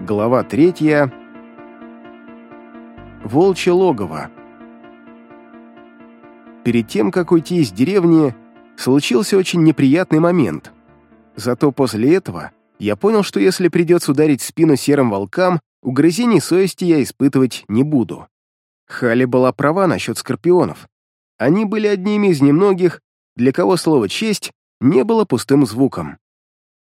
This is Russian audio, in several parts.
Глава третья. Волчье логово. Перед тем, как уйти из деревни, случился очень неприятный момент. Зато после этого я понял, что если придется ударить спину серым волкам, угрызений совести я испытывать не буду. Хали была права насчет скорпионов. Они были одними из немногих, для кого слово «честь» не было пустым звуком.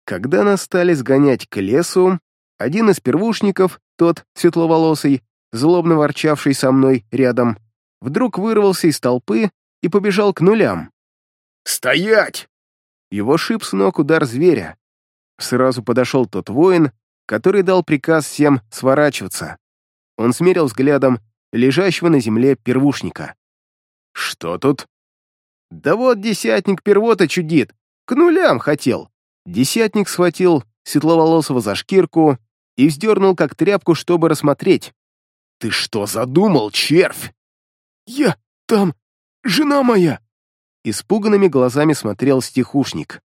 Когда нас стали сгонять к лесу, один из первушников, тот светловолосый, злобно ворчавший со мной рядом, вдруг вырвался из толпы и побежал к нулям. «Стоять!» Его шип с ног удар зверя. Сразу подошел тот воин, который дал приказ всем сворачиваться. Он смерил взглядом лежащего на земле первушника. «Что тут?» «Да вот десятник первота чудит, к нулям хотел». Десятник схватил светловолосого за шкирку и вздернул как тряпку, чтобы рассмотреть. «Ты что задумал, червь?» «Я там... жена моя!» Испуганными глазами смотрел стихушник.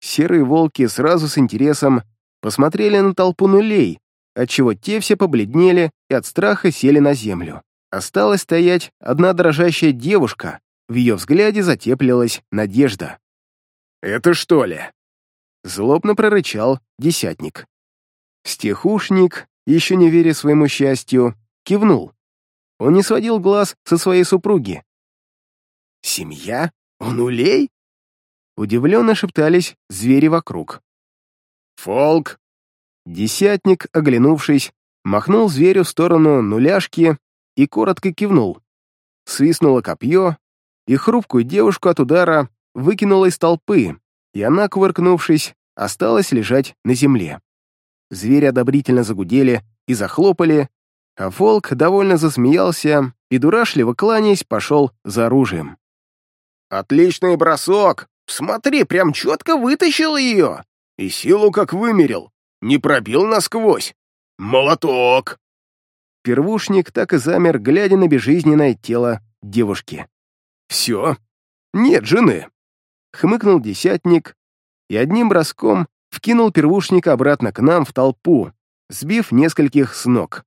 Серые волки сразу с интересом посмотрели на толпу нулей, отчего те все побледнели и от страха сели на землю. Осталась стоять одна дрожащая девушка, в ее взгляде затеплилась надежда. «Это что ли?» Злобно прорычал десятник. Стехушник, еще не веря своему счастью, кивнул. Он не сводил глаз со своей супруги. «Семья? Он улей?» Удивленно шептались звери вокруг. «Фолк!» Десятник, оглянувшись, махнул зверю в сторону нуляшки и коротко кивнул. Свистнуло копье, и хрупкую девушку от удара выкинуло из толпы, и она, кувыркнувшись, осталась лежать на земле. Звери одобрительно загудели и захлопали, а волк довольно засмеялся и, дурашливо кланяясь, пошел за оружием. «Отличный бросок! Смотри, прям четко вытащил ее! И силу как вымерил, не пробил насквозь! Молоток!» Первушник так и замер, глядя на безжизненное тело девушки. «Все? Нет жены!» — хмыкнул десятник и одним броском вкинул первушника обратно к нам в толпу, сбив нескольких с ног.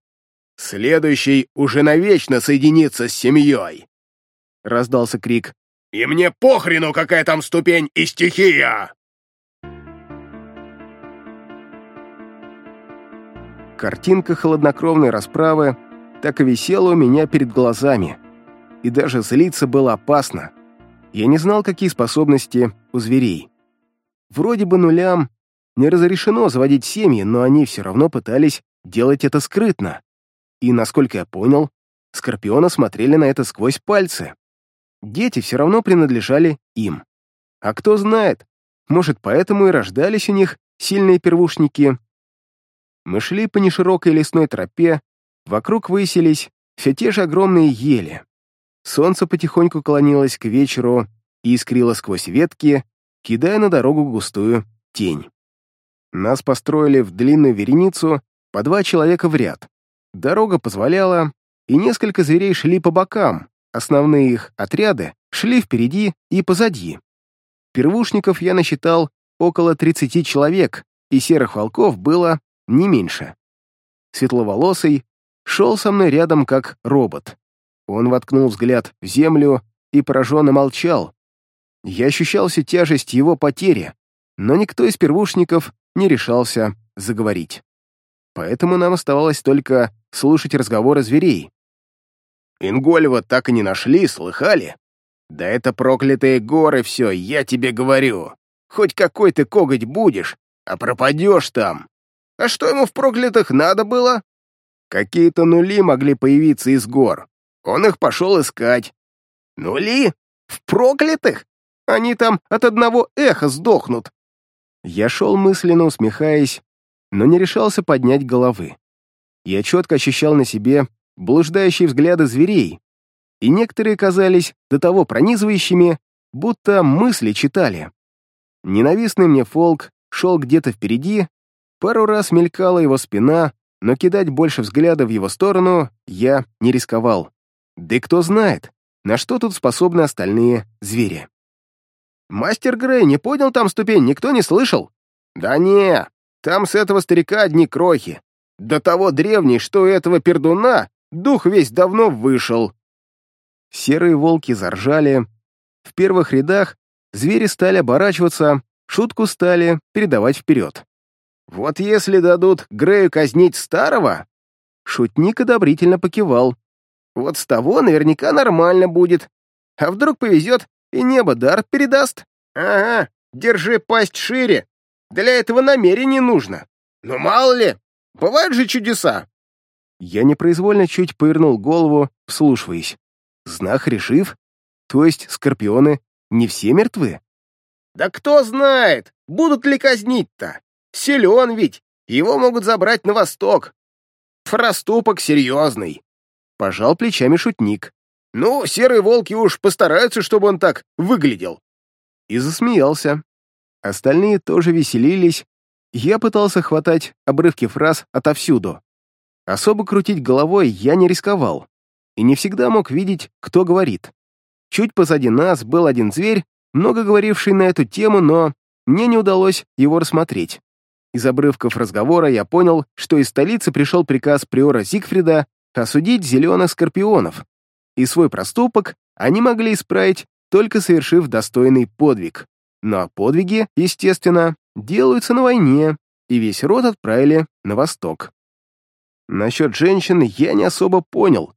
«Следующий уже навечно соединится с семьей!» — раздался крик. «И мне похрену, какая там ступень и стихия!» Картинка холоднокровной расправы так и висела у меня перед глазами. И даже злиться было опасно. Я не знал, какие способности у зверей. Вроде бы нулям не разрешено заводить семьи, но они все равно пытались делать это скрытно. И, насколько я понял, скорпионы смотрели на это сквозь пальцы. Дети все равно принадлежали им. А кто знает, может, поэтому и рождались у них сильные первушники. Мы шли по неширокой лесной тропе, вокруг высились все те же огромные ели. Солнце потихоньку клонилось к вечеру и искрило сквозь ветки, кидая на дорогу густую тень. Нас построили в длинную вереницу по два человека в ряд. Дорога позволяла, и несколько зверей шли по бокам, основные их отряды шли впереди и позади. Первушников я насчитал около 30 человек, и серых волков было не меньше. Светловолосый шел со мной рядом как робот. Он воткнул взгляд в землю и пораженно молчал. Я ощущал всю тяжесть его потери, но никто из первушников не решался заговорить. Поэтому нам оставалось только слушать разговоры зверей. «Ингольва так и не нашли, слыхали? Да это проклятые горы все, я тебе говорю. Хоть какой ты коготь будешь, а пропадешь там. А что ему в проклятых надо было? Какие-то нули могли появиться из гор. Он их пошел искать. Нули? В проклятых? Они там от одного эха сдохнут. Я шел мысленно усмехаясь, но не решался поднять головы. Я четко ощущал на себе блуждающие взгляды зверей, и некоторые казались до того пронизывающими, будто мысли читали. Ненавистный мне фолк шел где-то впереди, пару раз мелькала его спина, но кидать больше взгляда в его сторону я не рисковал. Да кто знает, на что тут способны остальные звери. «Мастер Грей не поднял там ступень, никто не слышал?» «Да не, там с этого старика одни крохи. до того древний, что у этого пердуна дух весь давно вышел. Серые волки заржали. В первых рядах звери стали оборачиваться, шутку стали передавать вперед. Вот если дадут Грею казнить старого, шутник одобрительно покивал. Вот с того наверняка нормально будет. А вдруг повезет, и небо дар передаст? Ага, держи пасть шире. Для этого намерений нужно. Но мало ли, бывают же чудеса. Я непроизвольно чуть повернул голову, вслушиваясь. Знахарь жив? То есть скорпионы не все мертвы? Да кто знает, будут ли казнить-то? Силен ведь, его могут забрать на восток. Проступок серьезный. Пожал плечами шутник. Ну, серые волки уж постараются, чтобы он так выглядел. И засмеялся. Остальные тоже веселились. Я пытался хватать обрывки фраз отовсюду. Особо крутить головой я не рисковал. И не всегда мог видеть, кто говорит. Чуть позади нас был один зверь, много говоривший на эту тему, но мне не удалось его рассмотреть. Из обрывков разговора я понял, что из столицы пришел приказ приора Зигфрида осудить зеленых скорпионов, и свой проступок они могли исправить, только совершив достойный подвиг. Но подвиги, естественно, делаются на войне, и весь род отправили на восток. Насчет женщин я не особо понял.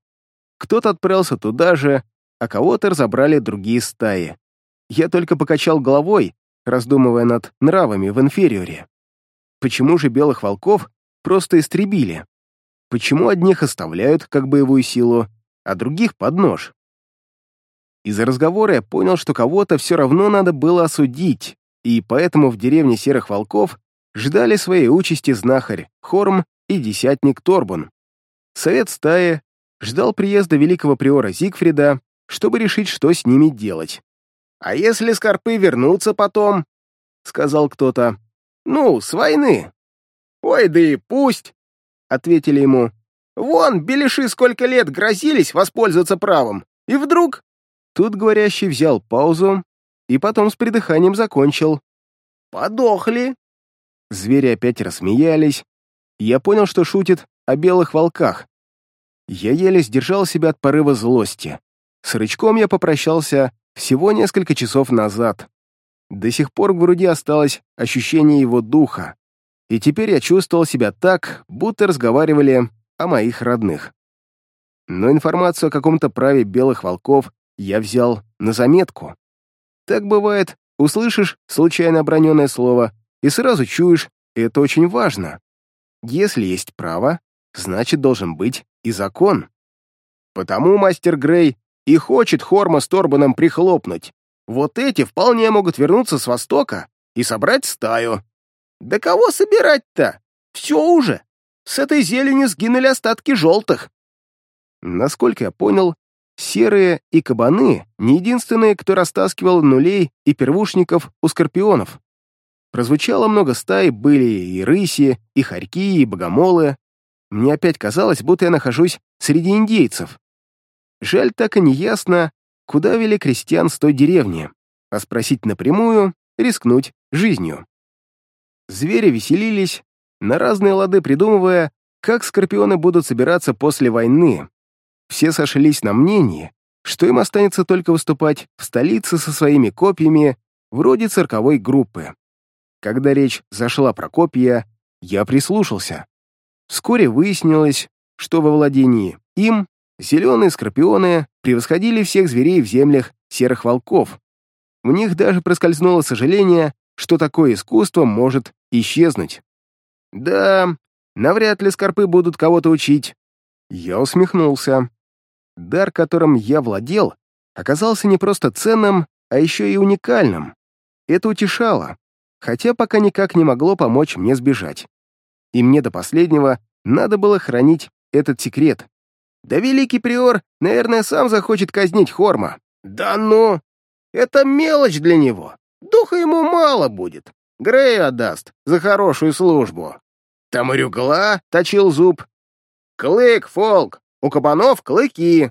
Кто-то отправился туда же, а кого-то разобрали другие стаи. Я только покачал головой, раздумывая над нравами в инфериоре. Почему же белых волков просто истребили? Почему одних оставляют как боевую силу, а других под нож? Из-за разговора я понял, что кого-то все равно надо было осудить, и поэтому в деревне Серых Волков ждали своей участи знахарь Хорм и десятник Торбун. Совет стаи ждал приезда великого приора Зигфрида, чтобы решить, что с ними делать. «А если скорпы вернутся потом?» — сказал кто-то. «Ну, с войны». «Ой, да и пусть», — ответили ему. «Вон, беляши сколько лет грозились воспользоваться правом, и вдруг Тут говорящий взял паузу и потом с придыханием закончил. «Подохли!» Звери опять рассмеялись. Я понял, что шутит о белых волках. Я еле сдержал себя от порыва злости. С рычком я попрощался всего несколько часов назад. До сих пор в груди осталось ощущение его духа, и теперь я чувствовал себя так, будто разговаривали о моих родных. Но информацию о каком-то праве белых волков я взял на заметку. Так бывает, услышишь случайно оброненное слово и сразу чуешь, это очень важно. Если есть право, значит, должен быть и закон. Потому мастер Грей и хочет Хорма с Торбаном прихлопнуть. Вот эти вполне могут вернуться с востока и собрать стаю. Да кого собирать-то? Все уже. С этой зеленью сгинули остатки желтых. Насколько я понял, Серые и кабаны — не единственные, кто растаскивал нулей и первушников у скорпионов. Прозвучало много стай, были и рыси, и хорьки, и богомолы. Мне опять казалось, будто я нахожусь среди индейцев. Жаль, так и не ясно, куда вели крестьян с той деревни, а спросить напрямую, рискнуть жизнью. Звери веселились, на разные лады придумывая, как скорпионы будут собираться после войны, все сошлись на мнении, что им останется только выступать в столице со своими копьями, вроде цирковой группы. Когда речь зашла про копья, я прислушался. Вскоре выяснилось, что во владении им зеленые скорпионы превосходили всех зверей в землях серых волков. В них даже проскользнуло сожаление, что такое искусство может исчезнуть. Да, навряд ли скорпы будут кого-то учить. Я усмехнулся. Дар, которым я владел, оказался не просто ценным, а еще и уникальным. Это утешало, хотя пока никак не могло помочь мне сбежать. И мне до последнего надо было хранить этот секрет. Да великий приор, наверное, сам захочет казнить Хорма. Да ну! Это мелочь для него. Духа ему мало будет. Грею отдаст за хорошую службу. Там и рюгла точил зуб. Клык, фолк, у кабанов клыки.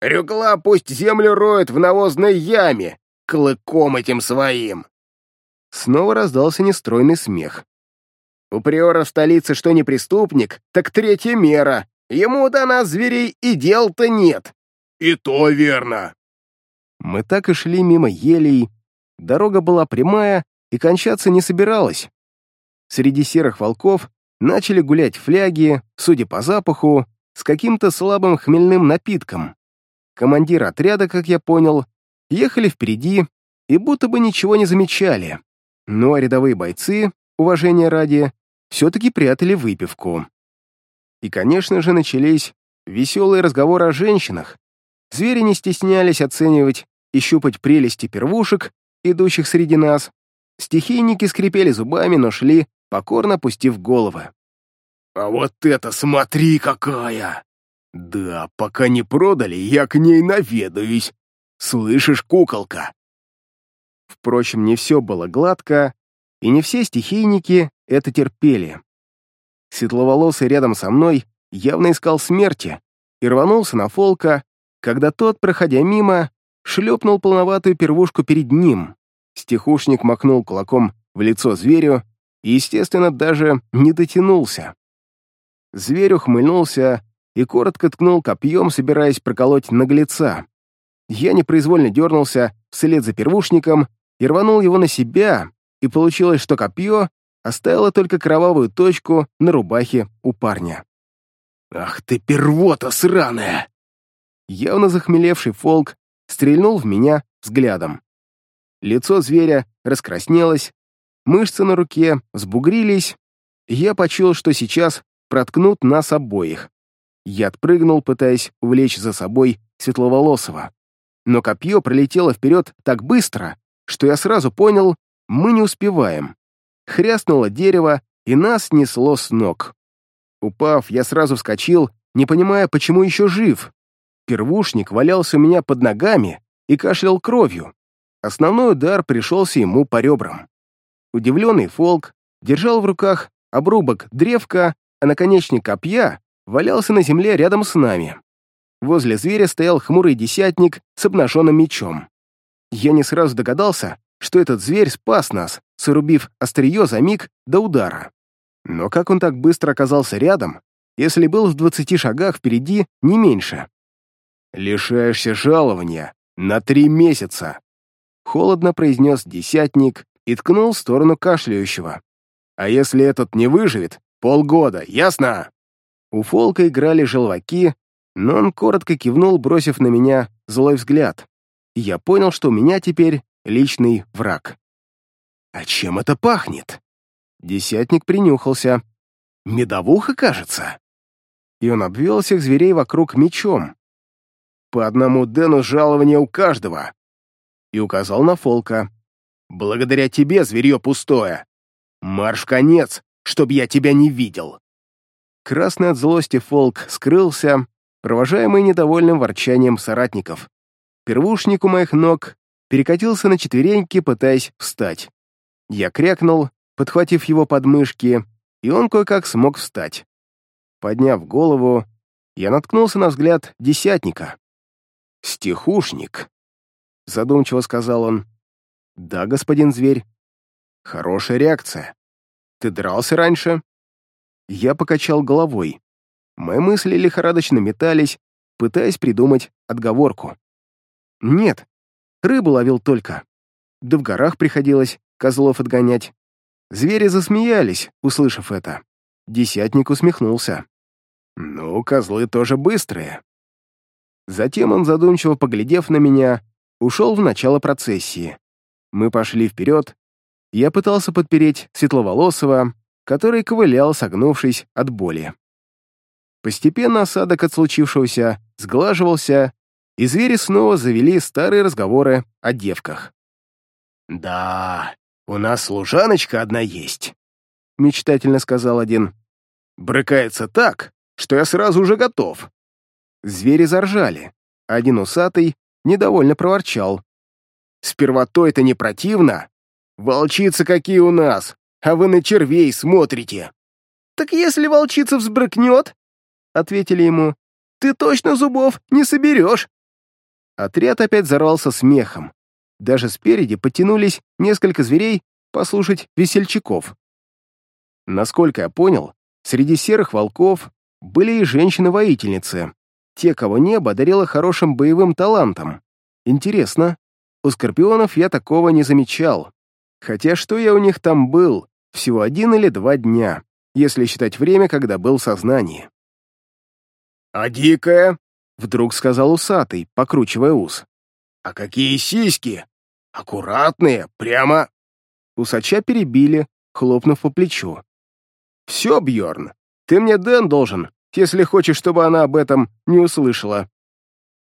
Рюкла пусть землю роет в навозной яме, клыком этим своим. Снова раздался нестройный смех. У приора в столице что не преступник, так третья мера. Ему до нас, зверей, и дел-то нет». «И то верно». Мы так и шли мимо елей. Дорога была прямая и кончаться не собиралась. Среди серых волков начали гулять фляги, судя по запаху, с каким-то слабым хмельным напитком. Командир отряда, как я понял, ехали впереди и будто бы ничего не замечали. Ну а рядовые бойцы, уважения ради, все-таки прятали выпивку. И, конечно же, начались веселые разговоры о женщинах. Звери не стеснялись оценивать и щупать прелести первушек, идущих среди нас. Стихийники скрипели зубами, но шли, покорно опустив головы. «А вот это смотри какая! Да, пока не продали, я к ней наведаюсь. Слышишь, куколка?» Впрочем, не все было гладко, и не все стихийники это терпели. Светловолосый рядом со мной явно искал смерти и рванулся на Фолка, когда тот, проходя мимо, шлепнул полноватую первушку перед ним. Стихушник махнул кулаком в лицо зверю и, естественно, даже не дотянулся. Зверь ухмыльнулся и коротко ткнул копьем, собираясь проколоть наглеца. Я непроизвольно дернулся вслед за первушником и рванул его на себя, и получилось, что копье оставило только кровавую точку на рубахе у парня. «Ах ты, первота сраная!» Явно захмелевший фолк стрельнул в меня взглядом. Лицо зверя раскраснелось, мышцы на руке сбугрились, я почуял, что сейчас проткнут нас обоих. Я отпрыгнул, пытаясь увлечь за собой светловолосого. Но копье пролетело вперед так быстро, что я сразу понял, мы не успеваем. Хряснуло дерево, и нас несло с ног. Упав, я сразу вскочил, не понимая, почему еще жив. Первушник валялся у меня под ногами и кашлял кровью. Основной удар пришелся ему по ребрам. Удивленный Фолк держал в руках обрубок древка а наконечник копья валялся на земле рядом с нами. Возле зверя стоял хмурый десятник с обнаженным мечом. Я не сразу догадался, что этот зверь спас нас, срубив острие за миг до удара. Но как он так быстро оказался рядом, если был в двадцати шагах впереди не меньше? «Лишаешься жалования на три месяца», — холодно произнес десятник и ткнул в сторону кашляющего. «А если этот не выживет, Полгода, ясно?» У Фолка играли желваки, но он коротко кивнул, бросив на меня злой взгляд. я понял, что у меня теперь личный враг. «А чем это пахнет?» Десятник принюхался. «Медовуха, кажется?» И он обвел всех зверей вокруг мечом. «По одному Дену жалования у каждого!» И указал на Фолка. «Благодаря тебе, зверье пустое! Марш конец, чтоб я тебя не видел!» Красный от злости Фолк скрылся, провожаемый недовольным ворчанием соратников. Первушник у моих ног перекатился на четвереньки, пытаясь встать. Я крякнул, подхватив его подмышки, и он кое-как смог встать. Подняв голову, я наткнулся на взгляд десятника. «Стихушник», — задумчиво сказал он. «Да, господин зверь. Хорошая реакция. Ты дрался раньше?» Я покачал головой. Мои мысли лихорадочно метались, пытаясь придумать отговорку. «Нет, рыбу ловил только. Да в горах приходилось козлов отгонять». Звери засмеялись, услышав это. Десятник усмехнулся. «Ну, козлы тоже быстрые». Затем он, задумчиво поглядев на меня, ушел в начало процессии. Мы пошли вперед, я пытался подпереть Светловолосого, который ковылял, согнувшись от боли. Постепенно осадок от случившегося сглаживался, и звери снова завели старые разговоры о девках. «Да, у нас служаночка одна есть», — мечтательно сказал один. «Брыкается так, что я сразу уже готов». Звери заржали. Один усатый недовольно проворчал. «Сперва то это не противно, Волчицы какие у нас, а вы на червей смотрите. Так если волчица взбрыкнет, — ответили ему, — ты точно зубов не соберешь. Отряд опять взорвался смехом. Даже спереди подтянулись несколько зверей послушать весельчаков. Насколько я понял, среди серых волков были и женщины-воительницы, те, кого небо одарило хорошим боевым талантом. Интересно, у скорпионов я такого не замечал. Хотя что я у них там был, всего один или два дня, если считать время, когда был в сознании. «А дикая?» — вдруг сказал усатый, покручивая ус. «А какие сиськи! Аккуратные, прямо...» Усача перебили, хлопнув по плечу. «Все, Бьорн, ты мне Дэн должен, если хочешь, чтобы она об этом не услышала».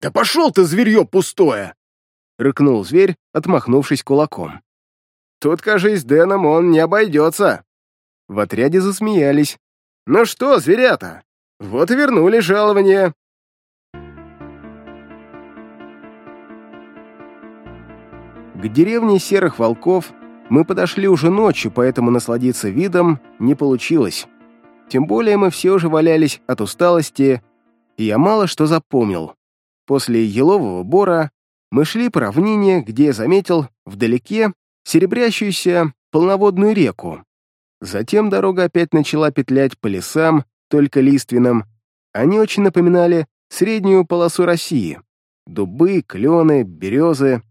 «Да пошел ты, зверье пустое!» — рыкнул зверь, отмахнувшись кулаком. «Тут, кажись, Дэном он не обойдется». В отряде засмеялись. «Ну что, зверята, вот и вернули жалование». К деревне Серых Волков мы подошли уже ночью, поэтому насладиться видом не получилось. Тем более мы все уже валялись от усталости, и я мало что запомнил. После елового бора мы шли по равнине, где я заметил вдалеке серебрящуюся полноводную реку. Затем дорога опять начала петлять по лесам, только лиственным. Они очень напоминали среднюю полосу России. Дубы, клены, березы.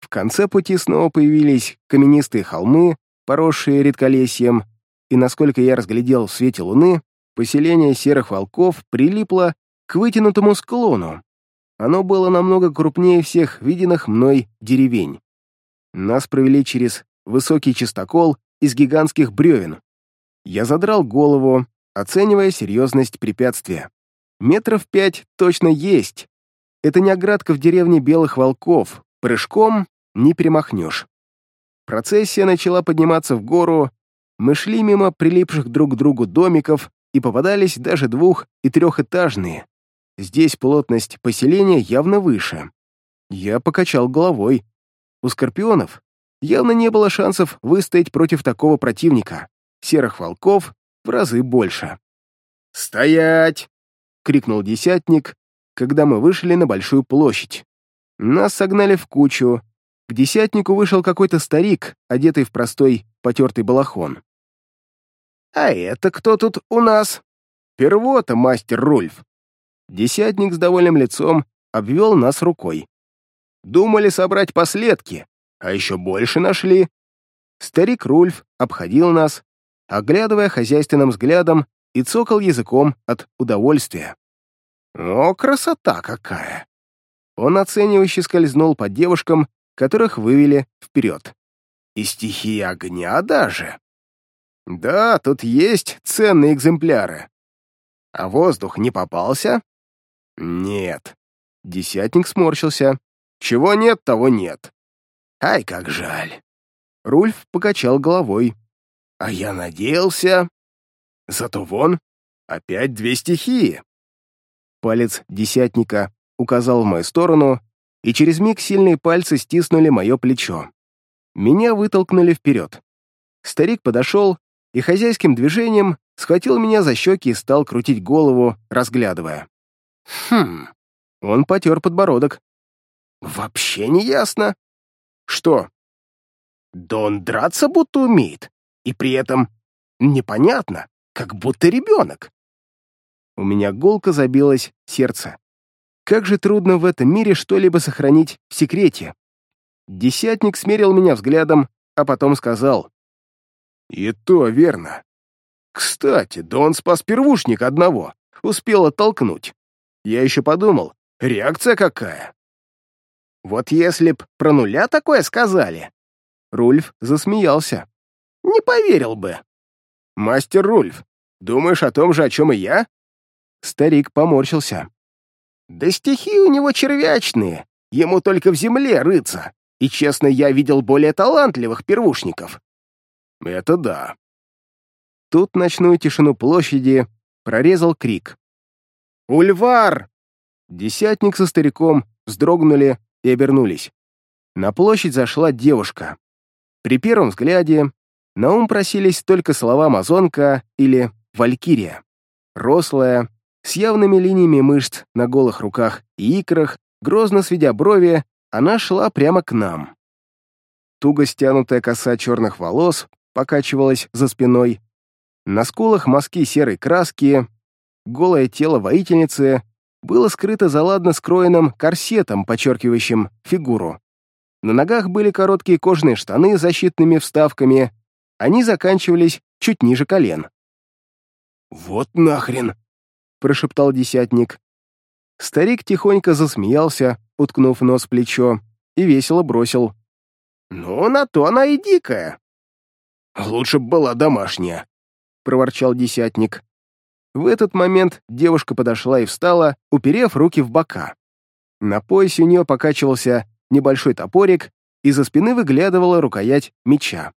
В конце пути снова появились каменистые холмы, поросшие редколесьем, и, насколько я разглядел в свете луны, поселение серых волков прилипло к вытянутому склону. Оно было намного крупнее всех виденных мной деревень. Нас провели через высокий чистокол из гигантских бревен. Я задрал голову, оценивая серьезность препятствия. Метров пять точно есть. Это не оградка в деревне Белых Волков, прыжком не перемахнешь. Процессия начала подниматься в гору, мы шли мимо прилипших друг к другу домиков и попадались даже двух- и трехэтажные. Здесь плотность поселения явно выше. Я покачал головой. У скорпионов явно не было шансов выстоять против такого противника. Серых волков в разы больше. «Стоять!» — крикнул десятник, когда мы вышли на большую площадь. Нас согнали в кучу. К десятнику вышел какой-то старик, одетый в простой потертый балахон. «А это кто тут у нас?» «Первота, мастер Рульф». Десятник с довольным лицом обвел нас рукой. «Думали собрать последки, а еще больше нашли». Старик Рульф обходил нас, оглядывая хозяйственным взглядом и цокал языком от удовольствия. «О, красота какая!» Он оценивающе скользнул по девушкам, которых вывели вперед. «И стихии огня даже!» Да, тут есть ценные экземпляры. А воздух не попался? Нет. Десятник сморщился. Чего нет, того нет. Ай, как жаль. Рульф покачал головой. А я надеялся. Зато вон, опять две стихии. Палец десятника указал в мою сторону, и через миг сильные пальцы стиснули мое плечо. Меня вытолкнули вперед. Старик подошел и хозяйским движением схватил меня за щеки и стал крутить голову, разглядывая. «Хм...» Он потер подбородок. «Вообще не ясно». «Что?» «Да драться будто умеет, и при этом непонятно, как будто ребенок». У меня гулко забилось сердце. Как же трудно в этом мире что-либо сохранить в секрете. Десятник смерил меня взглядом, а потом сказал. И то верно. Кстати, да он спас первушник одного, успел оттолкнуть. Я еще подумал, реакция какая? Вот если б про нуля такое сказали. Рульф засмеялся. Не поверил бы. Мастер Рульф, думаешь о том же, о чем и я? Старик поморщился. Да стихи у него червячные, ему только в земле рыться. И, честно, я видел более талантливых первушников. Это да. Тут ночную тишину площади прорезал крик. «Ульвар!» Десятник со стариком вздрогнули и обернулись. На площадь зашла девушка. При первом взгляде на ум просились только слова «амазонка» или «валькирия». Рослая, с явными линиями мышц на голых руках и икрах, грозно сведя брови, она шла прямо к нам. Туго стянутая коса черных волос покачивалась за спиной, На скулах мазки серой краски, голое тело воительницы было скрыто за ладно скроенным корсетом, подчеркивающим фигуру. На ногах были короткие кожаные штаны с защитными вставками, они заканчивались чуть ниже колен. «Вот нахрен!» — прошептал десятник. Старик тихонько засмеялся, уткнув нос в плечо, и весело бросил. «Ну, на то она и дикая». «Лучше б была домашняя», — проворчал десятник. В этот момент девушка подошла и встала, уперев руки в бока. На поясе у нее покачивался небольшой топорик, и за спины выглядывала рукоять меча.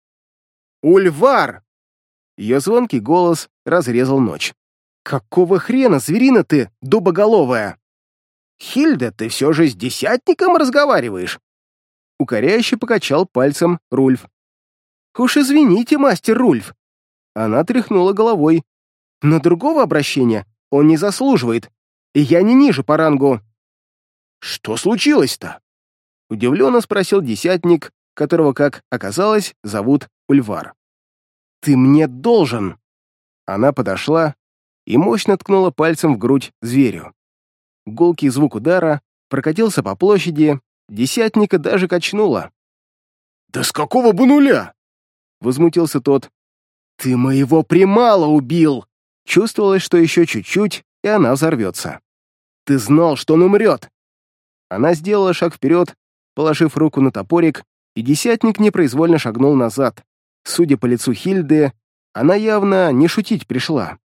«Ульвар!» Ее звонкий голос разрезал ночь. «Какого хрена, зверина ты, дубоголовая?» «Хильда, ты все же с десятником разговариваешь?» Укоряюще покачал пальцем Рульф. «Уж извините, мастер Рульф!» Она тряхнула головой. «Но другого обращения он не заслуживает, и я не ниже по рангу». «Что случилось-то?» Удивленно спросил десятник, которого, как оказалось, зовут Ульвар. «Ты мне должен!» Она подошла и мощно ткнула пальцем в грудь зверю. Гулкий звук удара прокатился по площади, десятника даже качнуло. «Да с какого бы нуля?» — возмутился тот. «Ты моего примала убил!» Чувствовалось, что еще чуть-чуть, и она взорвется. «Ты знал, что он умрет!» Она сделала шаг вперед, положив руку на топорик, и десятник непроизвольно шагнул назад. Судя по лицу Хильды, она явно не шутить пришла.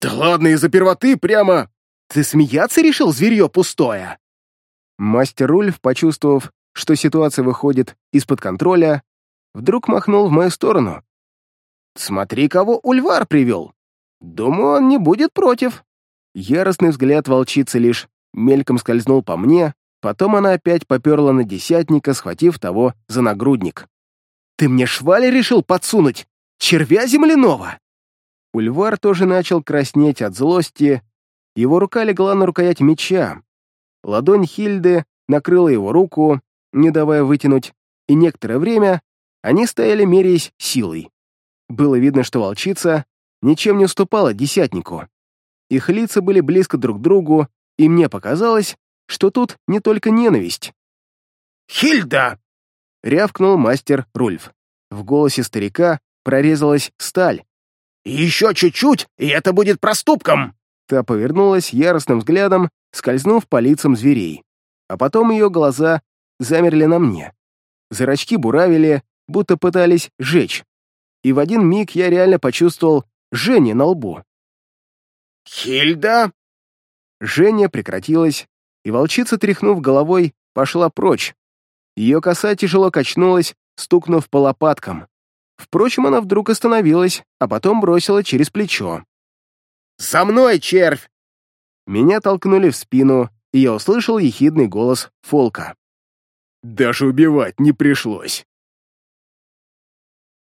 «Да ладно, из-за первоты прямо...» «Ты смеяться решил, зверье пустое?» Мастер Ульф, почувствовав, что ситуация выходит из-под контроля, вдруг махнул в мою сторону. «Смотри, кого Ульвар привел. Думаю, он не будет против». Яростный взгляд волчицы лишь мельком скользнул по мне, потом она опять поперла на десятника, схватив того за нагрудник. «Ты мне швали решил подсунуть? Червя земляного!» Ульвар тоже начал краснеть от злости, его рука легла на рукоять меча. Ладонь Хильды накрыла его руку, не давая вытянуть, и некоторое время они стояли меряясь силой. Было видно, что волчица ничем не уступала десятнику. Их лица были близко друг к другу, и мне показалось, что тут не только ненависть. «Хильда!» — рявкнул мастер Рульф. В голосе старика прорезалась сталь. «Еще чуть-чуть, и это будет проступком!» Та повернулась яростным взглядом, скользнув по лицам зверей. А потом ее глаза замерли на мне. Зрачки буравили, будто пытались жечь. И в один миг я реально почувствовал Жене на лбу. «Хильда?» Женя прекратилась, и волчица, тряхнув головой, пошла прочь. Ее коса тяжело качнулась, стукнув по лопаткам. Впрочем, она вдруг остановилась, а потом бросила через плечо. «За мной, червь!» Меня толкнули в спину, и я услышал ехидный голос Фолка. «Даже убивать не пришлось».